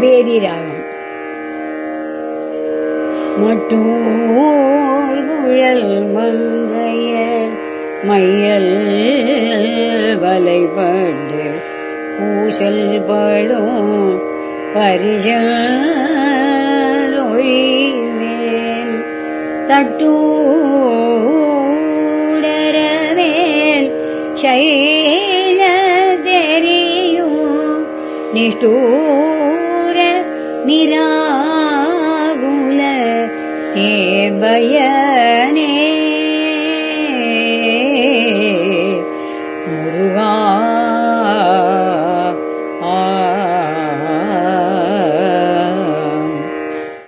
காவேரி ராகம் மட்டோர் குழல் மங்கையர் மையல் வலைபடு பூசல் படும் பரிசொழிவேல் தட்டூடரவேல் சைல தெரியும் நிஷ்டூ ஏபயனே முரு